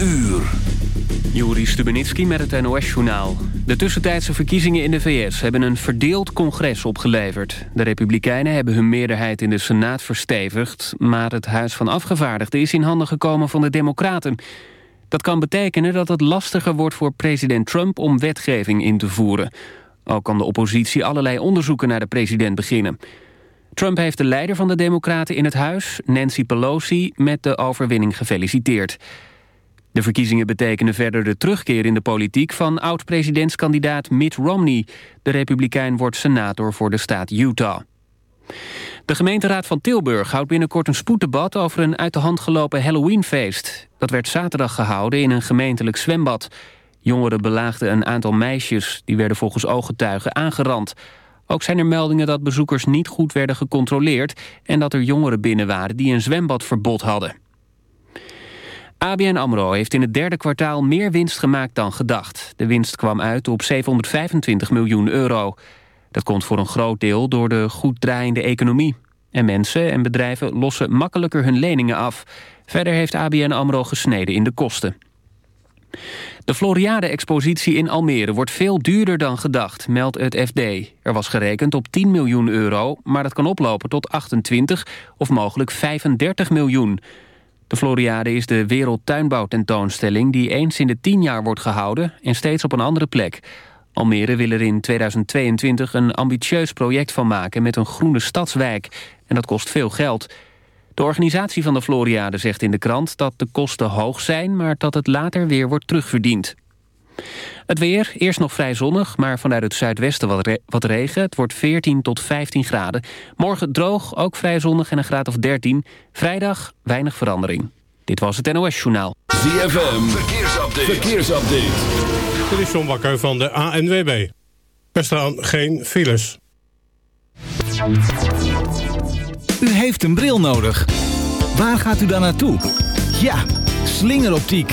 uur. Juri Stubenitski met het NOS-journaal. De tussentijdse verkiezingen in de VS hebben een verdeeld congres opgeleverd. De Republikeinen hebben hun meerderheid in de Senaat verstevigd... maar het Huis van Afgevaardigden is in handen gekomen van de Democraten. Dat kan betekenen dat het lastiger wordt voor president Trump... om wetgeving in te voeren. Ook kan de oppositie allerlei onderzoeken naar de president beginnen... Trump heeft de leider van de Democraten in het huis, Nancy Pelosi, met de overwinning gefeliciteerd. De verkiezingen betekenen verder de terugkeer in de politiek van oud-presidentskandidaat Mitt Romney. De republikein wordt senator voor de staat Utah. De gemeenteraad van Tilburg houdt binnenkort een spoeddebat over een uit de hand gelopen Halloweenfeest. Dat werd zaterdag gehouden in een gemeentelijk zwembad. Jongeren belaagden een aantal meisjes, die werden volgens ooggetuigen aangerand. Ook zijn er meldingen dat bezoekers niet goed werden gecontroleerd... en dat er jongeren binnen waren die een zwembadverbod hadden. ABN AMRO heeft in het derde kwartaal meer winst gemaakt dan gedacht. De winst kwam uit op 725 miljoen euro. Dat komt voor een groot deel door de goed draaiende economie. En mensen en bedrijven lossen makkelijker hun leningen af. Verder heeft ABN AMRO gesneden in de kosten. De Floriade-expositie in Almere wordt veel duurder dan gedacht, meldt het FD. Er was gerekend op 10 miljoen euro, maar dat kan oplopen tot 28 of mogelijk 35 miljoen. De Floriade is de wereldtuinbouwtentoonstelling die eens in de 10 jaar wordt gehouden en steeds op een andere plek. Almere wil er in 2022 een ambitieus project van maken met een groene stadswijk. En dat kost veel geld. De organisatie van de Floriade zegt in de krant dat de kosten hoog zijn... maar dat het later weer wordt terugverdiend. Het weer, eerst nog vrij zonnig, maar vanuit het zuidwesten wat, wat, regen. Het wordt 14 tot 15 graden. Morgen droog, ook vrij zonnig en een graad of 13. Vrijdag weinig verandering. Dit was het NOS Journaal. ZFM, verkeersupdate. verkeersupdate. Dit is John Bakker van de ANWB. Er staan geen files. U heeft een bril nodig. Waar gaat u dan naartoe? Ja, slingeroptiek.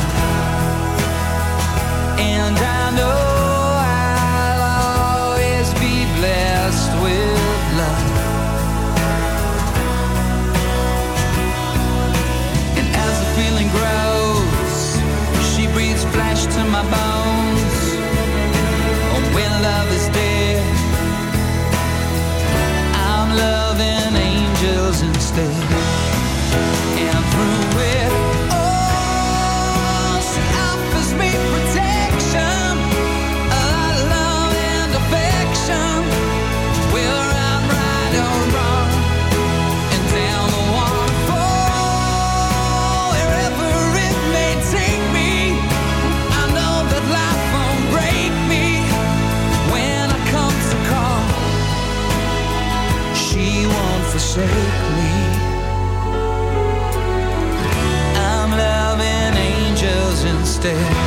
instead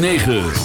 9.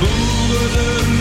voelde de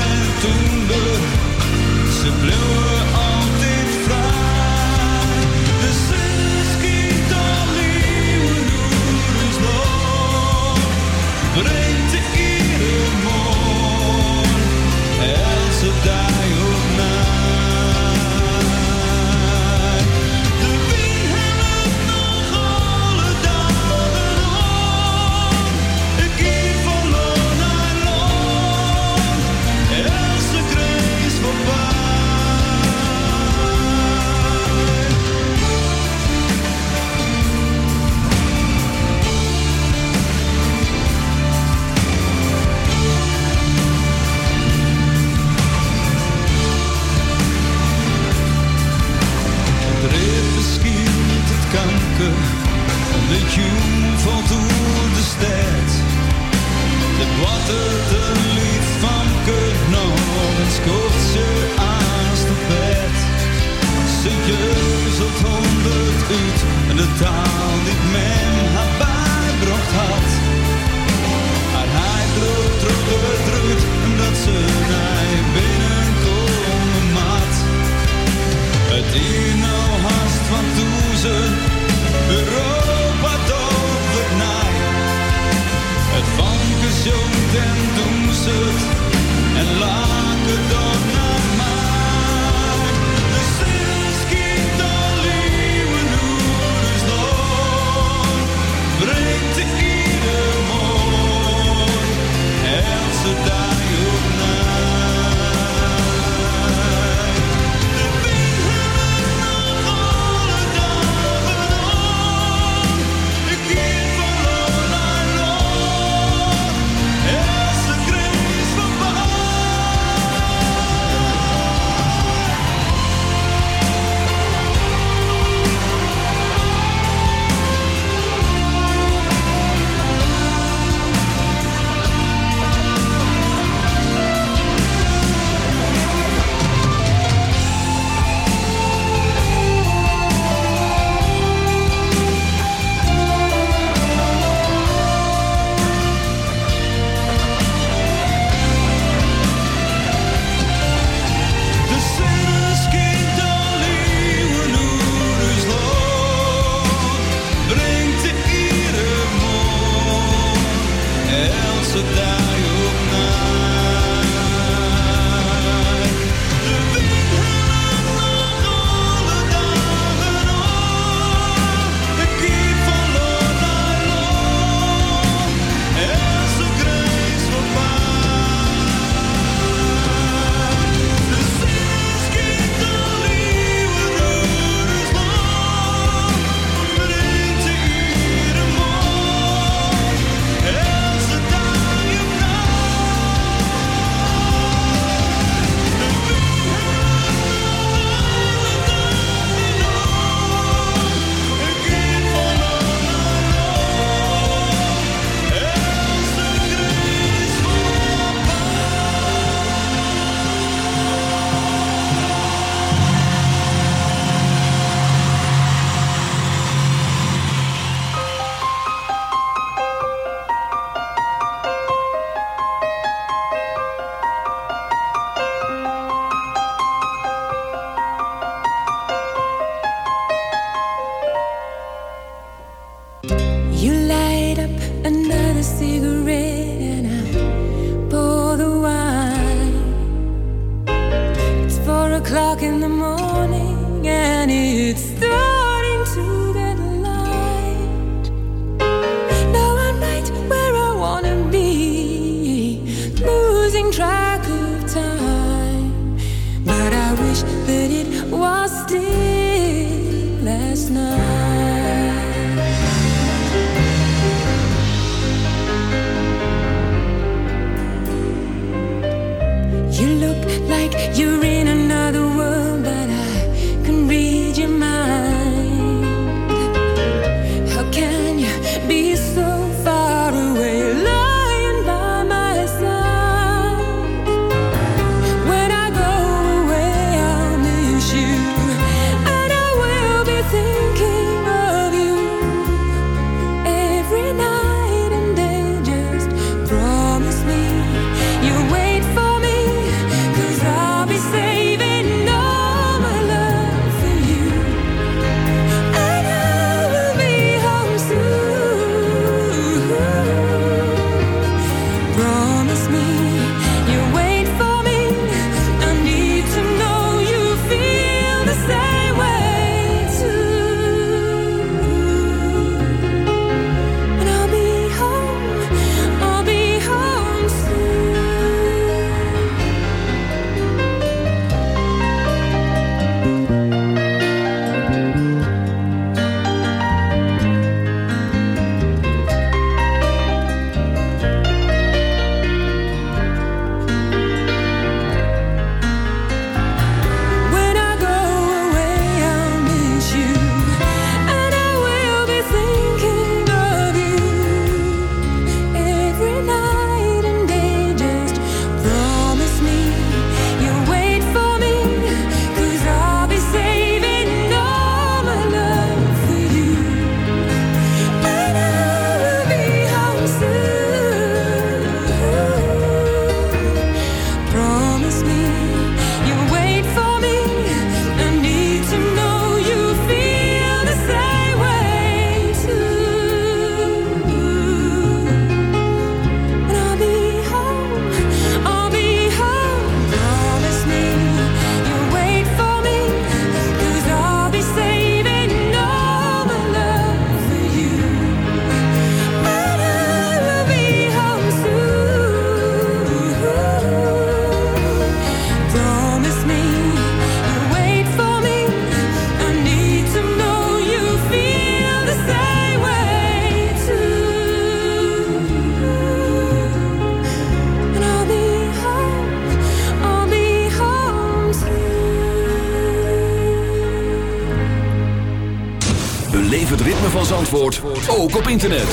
van Zandvoort ook op internet.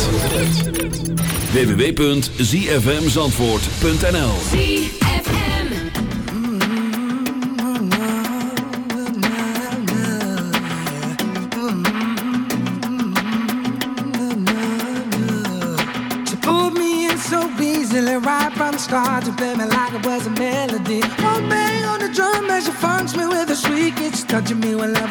www.zfmzandvoort.nl start To was a melody. One bang on the drum as she funks me with a shriek It's me when love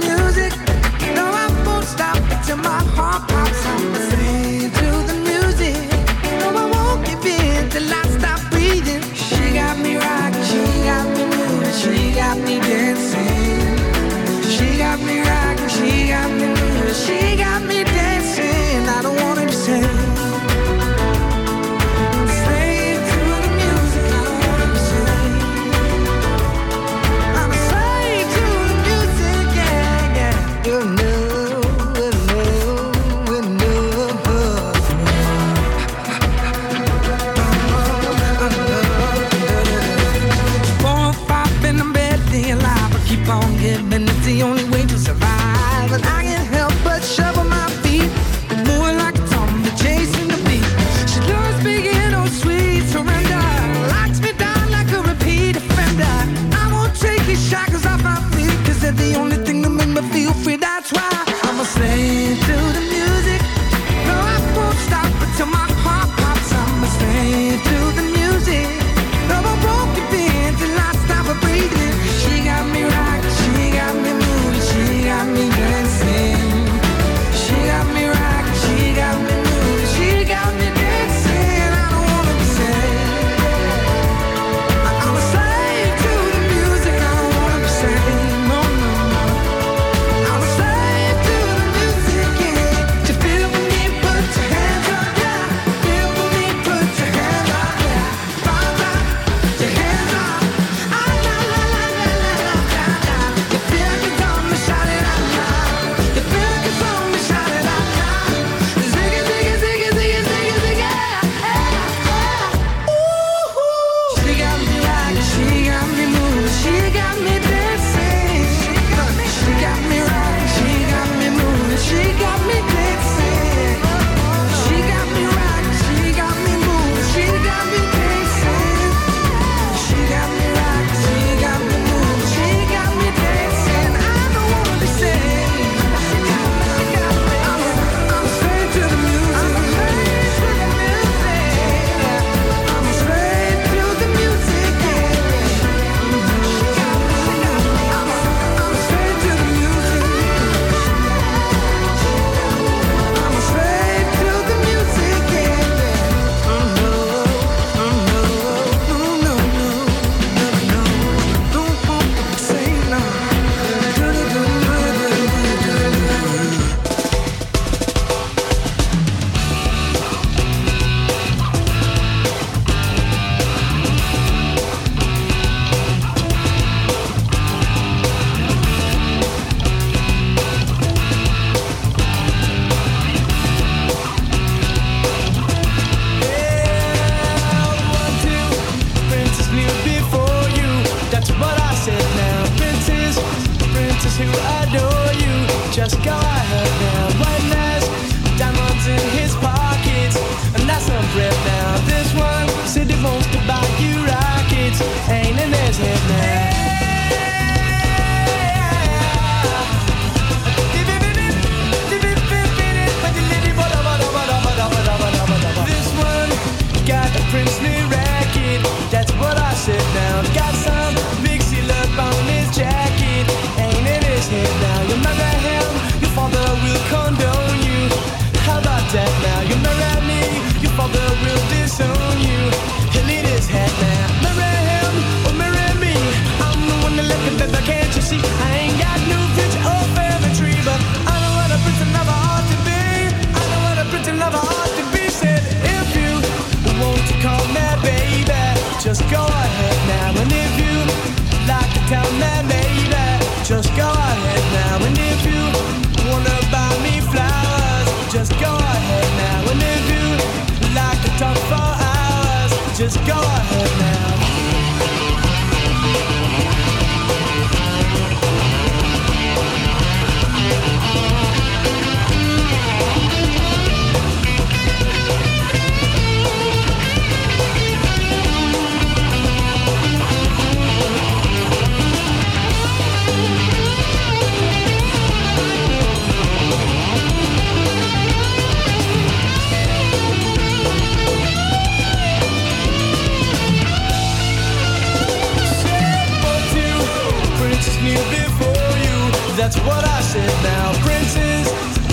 listen now, princes,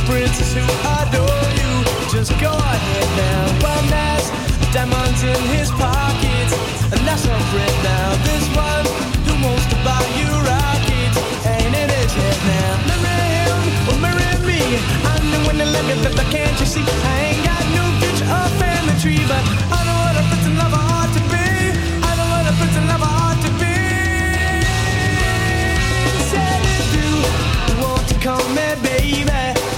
princes who adore you. Just go ahead now. One has diamonds in his pockets, and that's a friend now. This one who wants to buy you rockets ain't in his head now. Marry him or marry me. I'm the one that love you, but can't you see? I ain't got no future up in the tree, but.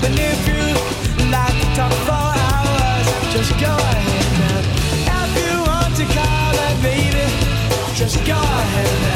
And if you like to talk for hours, just go ahead. If you want to call it, baby, just go ahead.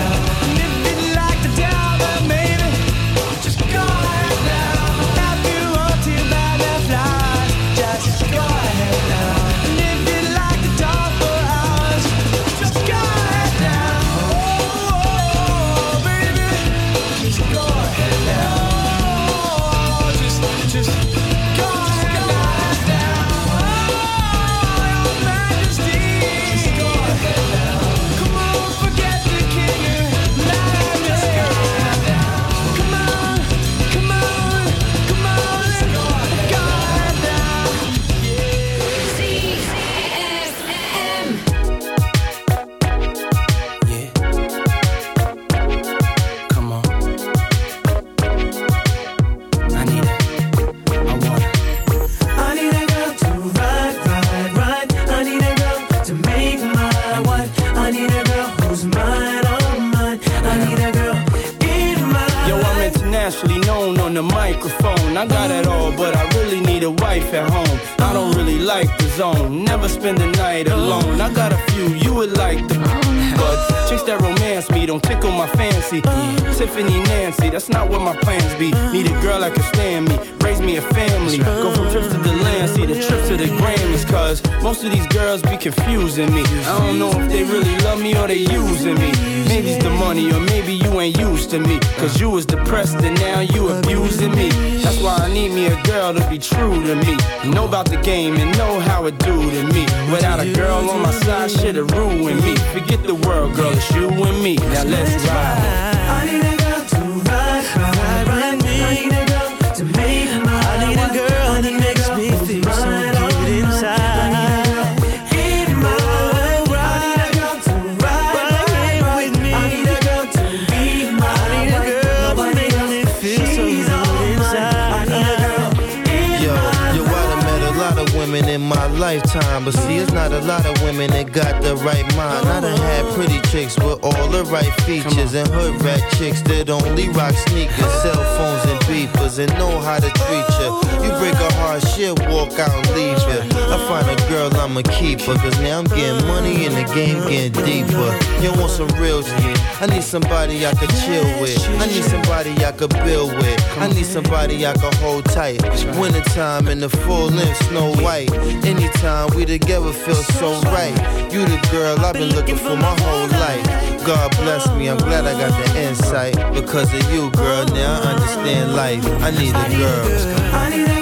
I'm a keeper. Cause now I'm getting money and the game getting deeper. You want some real shit? I need somebody I could chill with. I need somebody I could build with. I need somebody I could hold tight. Wintertime in the full length, Snow White. Anytime we together feel so right. You the girl I've been looking for my whole life. God bless me, I'm glad I got the insight. Because of you, girl, now I understand life. I need a girl.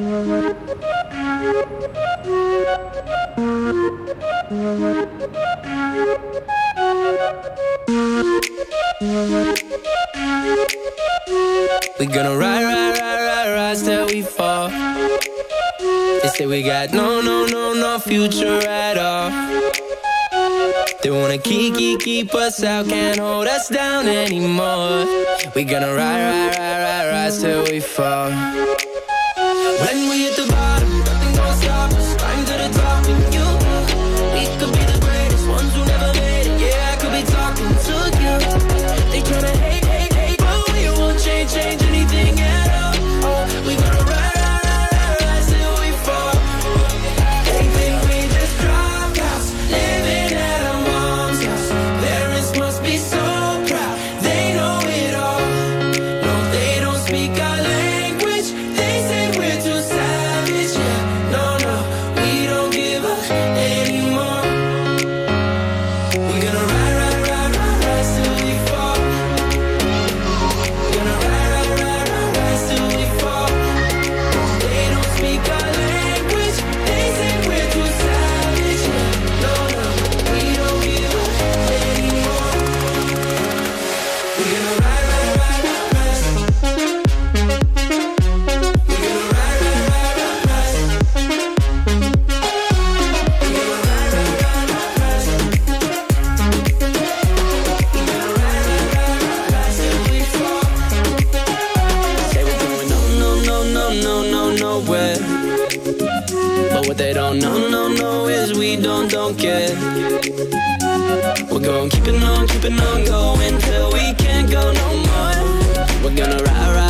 We gonna ride, ride, ride, ride, ride till we fall. They say we got no, no, no, no future at all. They wanna keep, keep, keep us out, can't hold us down anymore. We gonna ride, ride, ride, ride, ride till we fall. on, don't get. We're gonna keep it on, keep it on going till we can't go no more. We're gonna ride, ride.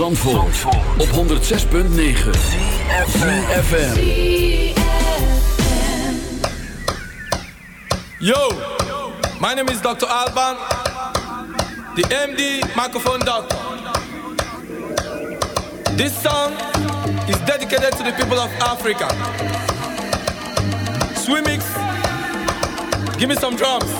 Zandvoort, op 106.9 FM. Yo, my name is Dr. Alban, the MD microphone doctor. This song is dedicated to the people of Africa. Swimmix, give me some drums.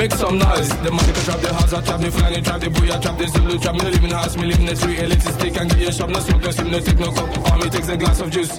Make some noise. The money can trap the house, I trap the flying, trap the booyah, trap the Zulu, trap me living in house, me living in the tree, elitist stick and get your shop, no smoke, no steam, no take no. All me takes a glass of juice.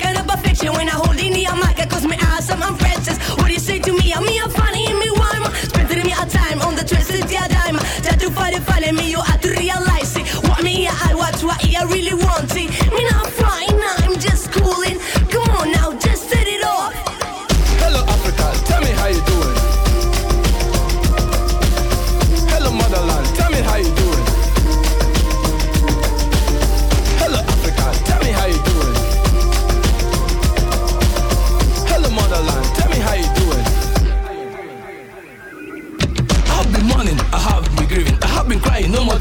attention when I hold in the mic. I cause me awesome and precious. What do you say to me? I'm me, I'm funny, me, why? Spending me a time on the twisted yeah, dime. Try to find it, find me, you have to realize it. What me, I watch, what I really want it. Me not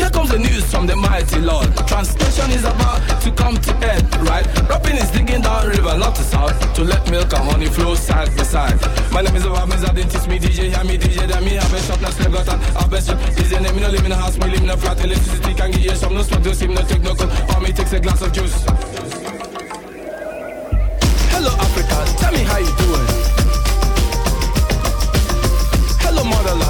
Here comes the news from the mighty Lord. Translation is about to come to end, right? Rapping is digging down river, not to south, to let milk and honey flow side by side. My name is Obamiz, I didn't teach me DJ, hear me DJ, then me have a shop, now still got an have best DJ name, me no live in a house, me live in a flat, electricity can give you some, no smoke, no steam, no take no cold, for me takes a glass of juice. Hello Africa, tell me how you doing. Hello motherland,